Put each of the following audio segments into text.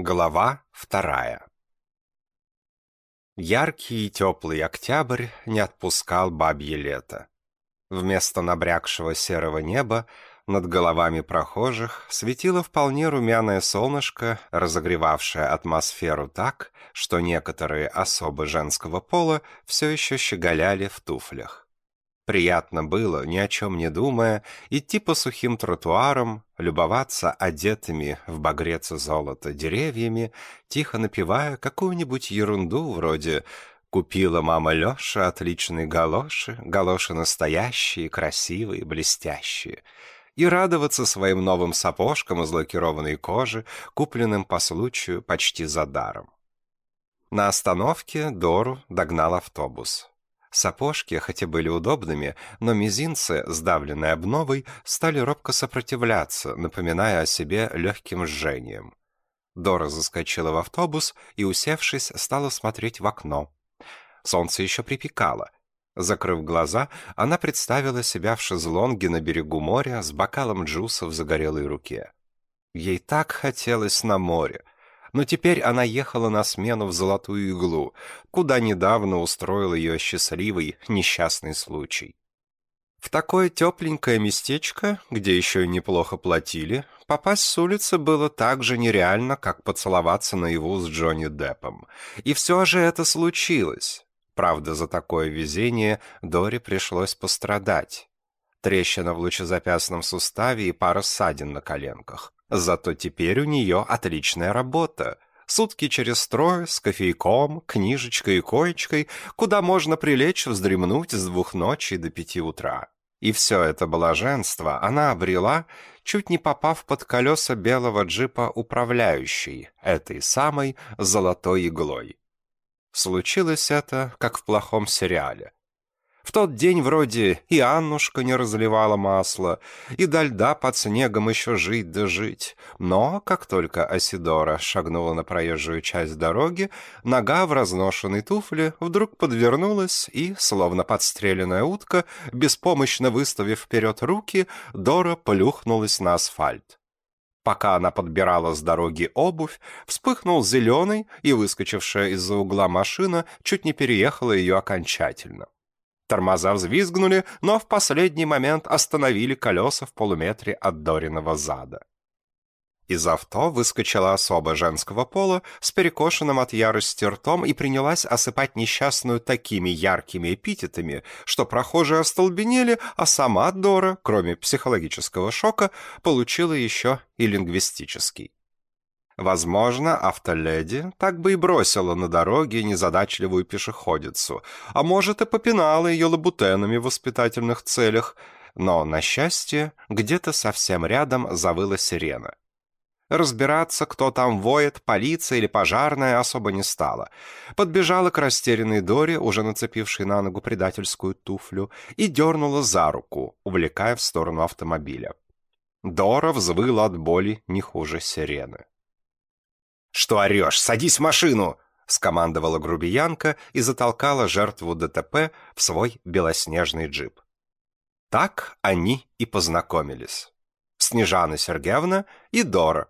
Глава вторая Яркий и теплый октябрь не отпускал бабье лето. Вместо набрякшего серого неба над головами прохожих светило вполне румяное солнышко, разогревавшее атмосферу так, что некоторые особы женского пола все еще щеголяли в туфлях. Приятно было, ни о чем не думая, идти по сухим тротуарам, любоваться одетыми в багрец и золото деревьями, тихо напевая какую-нибудь ерунду вроде «Купила мама Леша отличные галоши, галоши настоящие, красивые, блестящие», и радоваться своим новым сапожкам из лакированной кожи, купленным по случаю почти за даром. На остановке Дору догнал автобус. Сапожки, хотя были удобными, но мизинцы, сдавленные обновой, стали робко сопротивляться, напоминая о себе легким жжением. Дора заскочила в автобус и, усевшись, стала смотреть в окно. Солнце еще припекало. Закрыв глаза, она представила себя в шезлонге на берегу моря с бокалом джуса в загорелой руке. Ей так хотелось на море — но теперь она ехала на смену в Золотую Иглу, куда недавно устроил ее счастливый несчастный случай. В такое тепленькое местечко, где еще и неплохо платили, попасть с улицы было так же нереально, как поцеловаться наяву с Джонни Деппом. И все же это случилось. Правда, за такое везение Дори пришлось пострадать. Трещина в лучезапястном суставе и пара ссадин на коленках. Зато теперь у нее отличная работа. Сутки через трое, с кофейком, книжечкой и коечкой, куда можно прилечь вздремнуть с двух ночи до пяти утра. И все это блаженство она обрела, чуть не попав под колеса белого джипа управляющей, этой самой золотой иглой. Случилось это, как в плохом сериале. В тот день вроде и Аннушка не разливала масло, и до льда под снегом еще жить да жить. Но, как только Асидора шагнула на проезжую часть дороги, нога в разношенной туфле вдруг подвернулась, и, словно подстреленная утка, беспомощно выставив вперед руки, Дора плюхнулась на асфальт. Пока она подбирала с дороги обувь, вспыхнул зеленый, и выскочившая из-за угла машина чуть не переехала ее окончательно. Тормоза взвизгнули, но в последний момент остановили колеса в полуметре от Дориного зада. Из авто выскочила особа женского пола с перекошенным от ярости ртом и принялась осыпать несчастную такими яркими эпитетами, что прохожие остолбенели, а сама Дора, кроме психологического шока, получила еще и лингвистический. Возможно, автоледи так бы и бросила на дороге незадачливую пешеходицу, а может и попинала ее лабутенами в воспитательных целях, но, на счастье, где-то совсем рядом завыла сирена. Разбираться, кто там воет, полиция или пожарная, особо не стала. Подбежала к растерянной Доре, уже нацепившей на ногу предательскую туфлю, и дернула за руку, увлекая в сторону автомобиля. Дора взвыла от боли не хуже сирены. «Что орешь? Садись в машину!» — скомандовала грубиянка и затолкала жертву ДТП в свой белоснежный джип. Так они и познакомились. Снежана Сергеевна и Дора.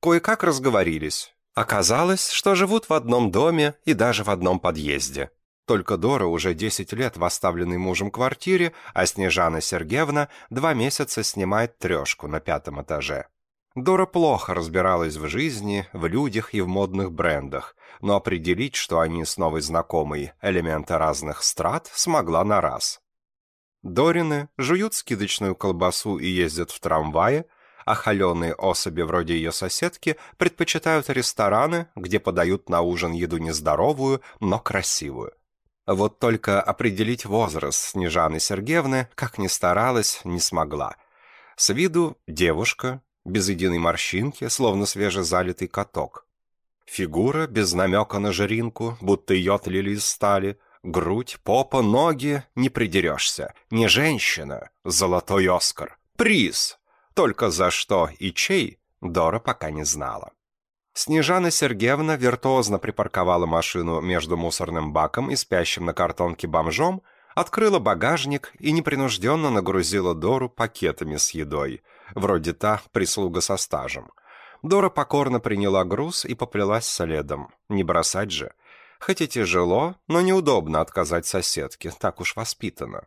Кое-как разговорились. Оказалось, что живут в одном доме и даже в одном подъезде. Только Дора уже 10 лет в оставленной мужем квартире, а Снежана Сергеевна два месяца снимает трешку на пятом этаже. Дора плохо разбиралась в жизни, в людях и в модных брендах, но определить, что они с новой знакомой элементы разных страт, смогла на раз. Дорины жуют скидочную колбасу и ездят в трамвае, а холеные особи вроде ее соседки предпочитают рестораны, где подают на ужин еду нездоровую, но красивую. Вот только определить возраст Снежаны Сергеевны, как ни старалась, не смогла. С виду девушка, без единой морщинки, словно свежезалитый каток. Фигура без намека на жиринку, будто ее отлили из стали. Грудь, попа, ноги — не придерешься. Не женщина, золотой Оскар. Приз! Только за что и чей, Дора пока не знала. Снежана Сергеевна виртуозно припарковала машину между мусорным баком и спящим на картонке бомжом, открыла багажник и непринужденно нагрузила Дору пакетами с едой — вроде та прислуга со стажем. Дора покорно приняла груз и поплелась следом. Не бросать же. Хоть и тяжело, но неудобно отказать соседке, так уж воспитана.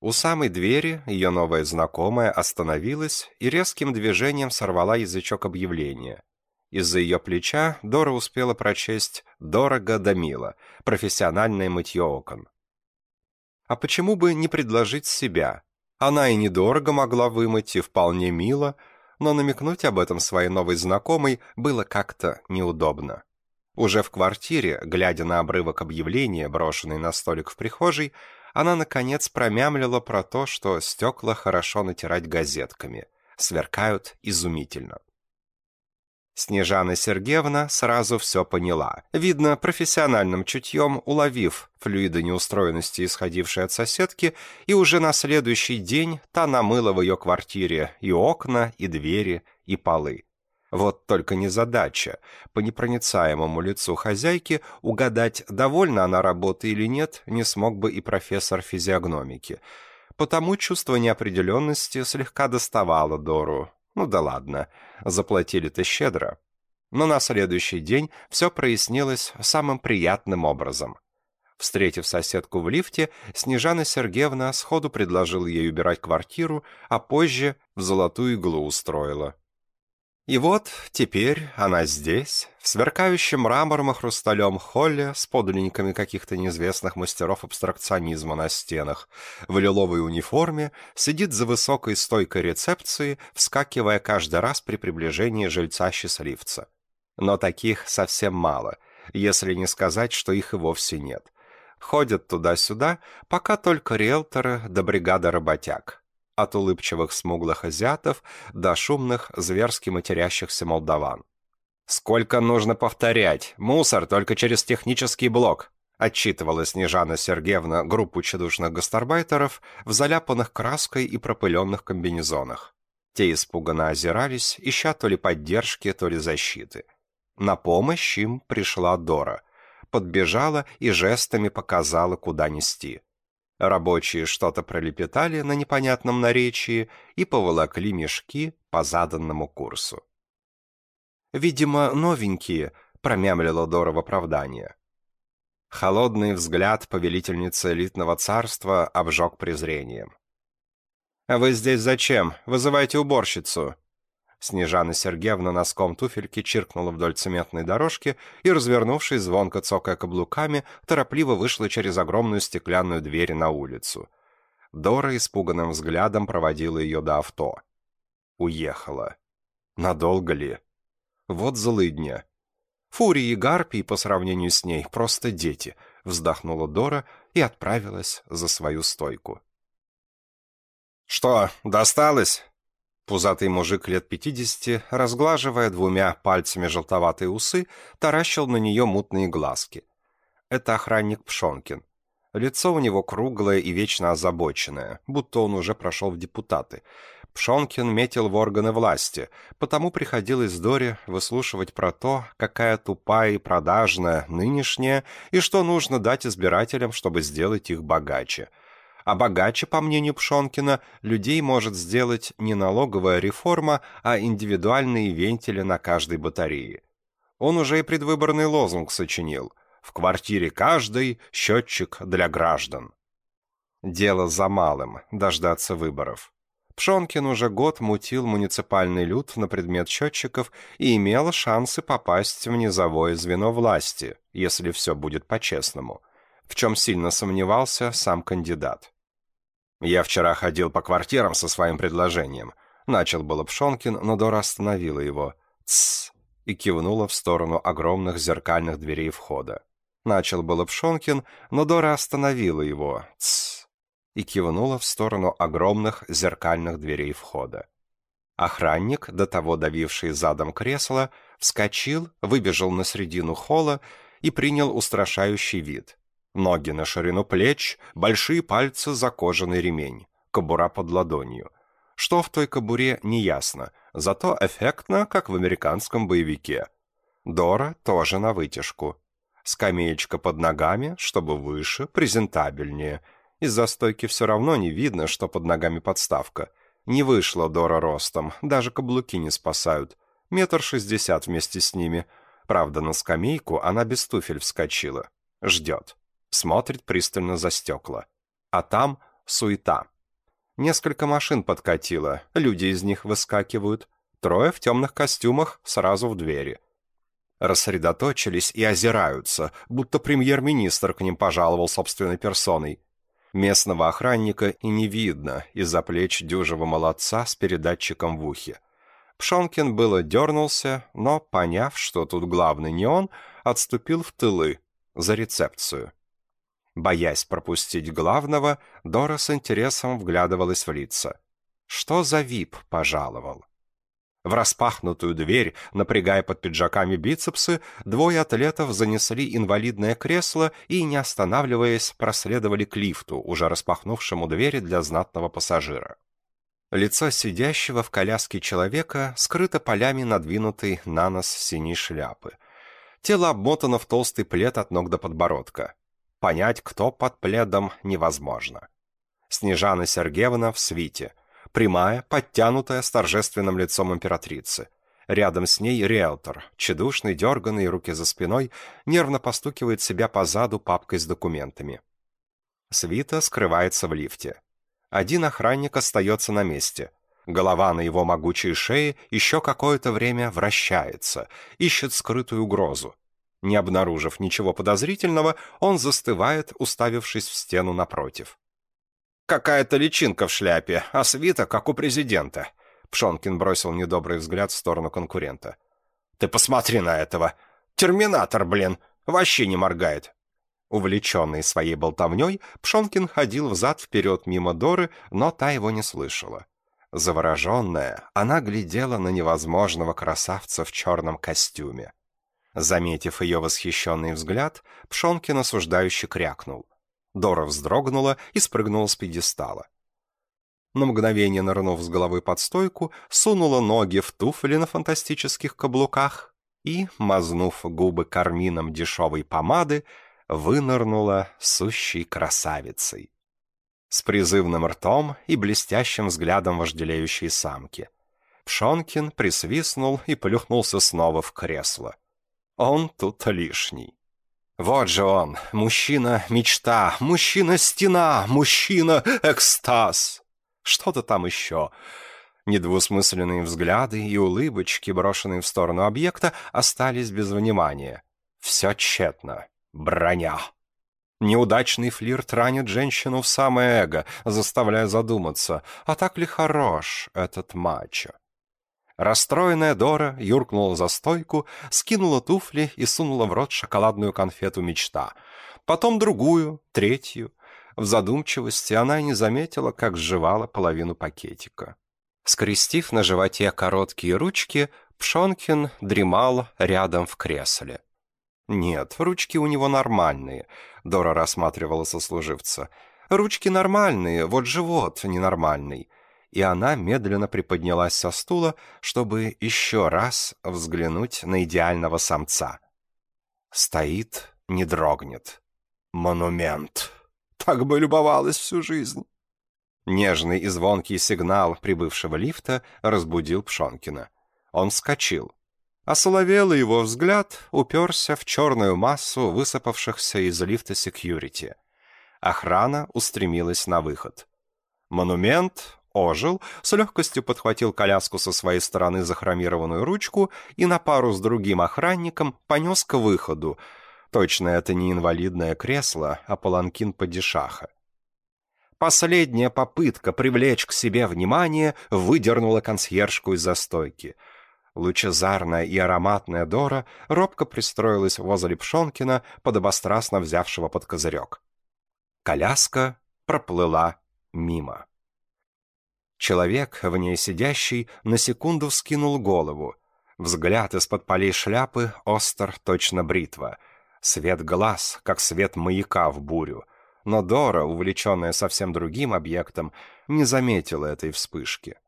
У самой двери ее новая знакомая остановилась и резким движением сорвала язычок объявления. Из-за ее плеча Дора успела прочесть «Дорого да мило. Профессиональное мытье окон». А почему бы не предложить себя? Она и недорого могла вымыть, и вполне мило, но намекнуть об этом своей новой знакомой было как-то неудобно. Уже в квартире, глядя на обрывок объявления, брошенный на столик в прихожей, она, наконец, промямлила про то, что стекла хорошо натирать газетками. Сверкают изумительно. Снежана Сергеевна сразу все поняла. Видно, профессиональным чутьем уловив флюиды неустроенности, исходившие от соседки, и уже на следующий день та намыла в ее квартире и окна, и двери, и полы. Вот только незадача. По непроницаемому лицу хозяйки угадать, довольна она работой или нет, не смог бы и профессор физиогномики. Потому чувство неопределенности слегка доставало Дору, ну да ладно, заплатили-то щедро. Но на следующий день все прояснилось самым приятным образом. Встретив соседку в лифте, Снежана Сергеевна сходу предложила ей убирать квартиру, а позже в золотую иглу устроила. И вот теперь она здесь, в сверкающем мрамором и хрусталем холле с подлинниками каких-то неизвестных мастеров абстракционизма на стенах, в лиловой униформе, сидит за высокой стойкой рецепции, вскакивая каждый раз при приближении жильца-счастливца. Но таких совсем мало, если не сказать, что их и вовсе нет. Ходят туда-сюда, пока только риэлторы да бригада работяг от улыбчивых смуглых азиатов до шумных, зверски матерящихся молдаван. «Сколько нужно повторять? Мусор только через технический блок!» отчитывала Снежана Сергеевна группу чудушных гастарбайтеров в заляпанных краской и пропыленных комбинезонах. Те испуганно озирались, ища то ли поддержки, то ли защиты. На помощь им пришла Дора. Подбежала и жестами показала, куда нести. Рабочие что-то пролепетали на непонятном наречии и поволокли мешки по заданному курсу. «Видимо, новенькие», — промямлила Дора в оправдание. Холодный взгляд повелительницы элитного царства обжег презрением. «А вы здесь зачем? Вызывайте уборщицу!» Снежана Сергеевна носком туфельки чиркнула вдоль цементной дорожки и, развернувшись, звонко цокая каблуками, торопливо вышла через огромную стеклянную дверь на улицу. Дора испуганным взглядом проводила ее до авто. Уехала. Надолго ли? Вот злыдня. Фурии и гарпии по сравнению с ней просто дети, вздохнула Дора и отправилась за свою стойку. «Что, досталось?» Пузатый мужик лет пятидесяти, разглаживая двумя пальцами желтоватые усы, таращил на нее мутные глазки. Это охранник Пшонкин. Лицо у него круглое и вечно озабоченное, будто он уже прошел в депутаты. Пшонкин метил в органы власти, потому приходилось Доре выслушивать про то, какая тупая и продажная нынешняя, и что нужно дать избирателям, чтобы сделать их богаче – а богаче, по мнению Пшонкина, людей может сделать не налоговая реформа, а индивидуальные вентили на каждой батарее. Он уже и предвыборный лозунг сочинил «В квартире каждой счетчик для граждан». Дело за малым – дождаться выборов. Пшонкин уже год мутил муниципальный люд на предмет счетчиков и имел шансы попасть в низовое звено власти, если все будет по-честному, в чем сильно сомневался сам кандидат. «Я вчера ходил по квартирам со своим предложением». Начал было Пшонкин, но Дора остановила его. «Тссс!» и кивнула в сторону огромных зеркальных дверей входа. Начал было Пшонкин, но Дора остановила его. «Тссс!» и кивнула в сторону огромных зеркальных дверей входа. Охранник, до того давивший задом кресло, вскочил, выбежал на середину холла и принял устрашающий вид. Ноги на ширину плеч, большие пальцы за кожаный ремень, кобура под ладонью. Что в той кобуре, неясно, зато эффектно, как в американском боевике. Дора тоже на вытяжку. Скамеечка под ногами, чтобы выше, презентабельнее. Из-за стойки все равно не видно, что под ногами подставка. Не вышла Дора ростом, даже каблуки не спасают. Метр шестьдесят вместе с ними. Правда, на скамейку она без туфель вскочила. Ждет. Смотрит пристально за стекла. А там суета. Несколько машин подкатило, люди из них выскакивают. Трое в темных костюмах сразу в двери. Рассредоточились и озираются, будто премьер-министр к ним пожаловал собственной персоной. Местного охранника и не видно из-за плеч дюжего молодца с передатчиком в ухе. Пшонкин было дернулся, но, поняв, что тут главный не он, отступил в тылы, за рецепцию. Боясь пропустить главного, Дора с интересом вглядывалась в лица. Что за вип пожаловал? В распахнутую дверь, напрягая под пиджаками бицепсы, двое атлетов занесли инвалидное кресло и, не останавливаясь, проследовали к лифту, уже распахнувшему двери для знатного пассажира. Лицо сидящего в коляске человека скрыто полями надвинутой на нос синей шляпы. Тело обмотано в толстый плед от ног до подбородка. Понять, кто под пледом, невозможно. Снежана Сергеевна в свите. Прямая, подтянутая, с торжественным лицом императрицы. Рядом с ней риэлтор, тщедушный, дерганный, руки за спиной, нервно постукивает себя по заду папкой с документами. Свита скрывается в лифте. Один охранник остается на месте. Голова на его могучей шее еще какое-то время вращается, ищет скрытую угрозу. Не обнаружив ничего подозрительного, он застывает, уставившись в стену напротив. «Какая-то личинка в шляпе, а свита, как у президента», Пшонкин бросил недобрый взгляд в сторону конкурента. «Ты посмотри на этого! Терминатор, блин! Вообще не моргает!» Увлеченный своей болтовней, Пшонкин ходил взад-вперед мимо Доры, но та его не слышала. Завороженная, она глядела на невозможного красавца в черном костюме. Заметив ее восхищенный взгляд, Пшонкин осуждающе крякнул. Дора вздрогнула и спрыгнула с пьедестала. На мгновение нырнув с головы под стойку, сунула ноги в туфли на фантастических каблуках и, мазнув губы кармином дешевой помады, вынырнула сущей красавицей. С призывным ртом и блестящим взглядом вожделеющей самки. Пшонкин присвистнул и плюхнулся снова в кресло. Он тут лишний. Вот же он, мужчина-мечта, мужчина-стена, мужчина-экстаз. Что-то там еще. Недвусмысленные взгляды и улыбочки, брошенные в сторону объекта, остались без внимания. Все тщетно. Броня. Неудачный флирт ранит женщину в самое эго, заставляя задуматься, а так ли хорош этот мачо? Расстроенная Дора юркнула за стойку, скинула туфли и сунула в рот шоколадную конфету «Мечта». Потом другую, третью. В задумчивости она не заметила, как сживала половину пакетика. Скрестив на животе короткие ручки, Пшонкин дремал рядом в кресле. «Нет, ручки у него нормальные», — Дора рассматривала сослуживца. «Ручки нормальные, вот живот ненормальный и она медленно приподнялась со стула, чтобы еще раз взглянуть на идеального самца. Стоит, не дрогнет. Монумент. Так бы любовалась всю жизнь. Нежный и звонкий сигнал прибывшего лифта разбудил Пшонкина. Он вскочил. А соловелый его взгляд уперся в черную массу высыпавшихся из лифта секьюрити. Охрана устремилась на выход. Монумент ожил, с легкостью подхватил коляску со своей стороны за хромированную ручку и на пару с другим охранником понес к выходу. Точно это не инвалидное кресло, а паланкин падишаха. Последняя попытка привлечь к себе внимание выдернула консьержку из застойки. Лучезарная и ароматная Дора робко пристроилась возле Пшонкина, подобострастно взявшего под козырек. Коляска проплыла мимо. Человек, в ней сидящий, на секунду вскинул голову. Взгляд из-под полей шляпы остр, точно бритва. Свет глаз, как свет маяка в бурю. Но Дора, увлеченная совсем другим объектом, не заметила этой вспышки.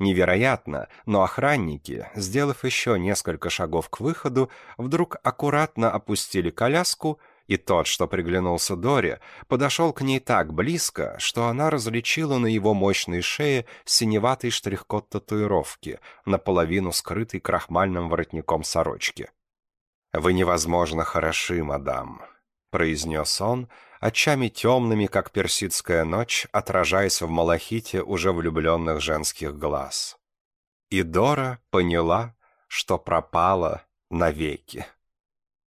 Невероятно, но охранники, сделав еще несколько шагов к выходу, вдруг аккуратно опустили коляску И тот, что приглянулся Доре, подошел к ней так близко, что она различила на его мощной шее синеватый штрих-код татуировки, наполовину скрытый крахмальным воротником сорочки. «Вы невозможно хороши, мадам», — произнес он, очами темными, как персидская ночь, отражаясь в малахите уже влюбленных женских глаз. И Дора поняла, что пропала навеки.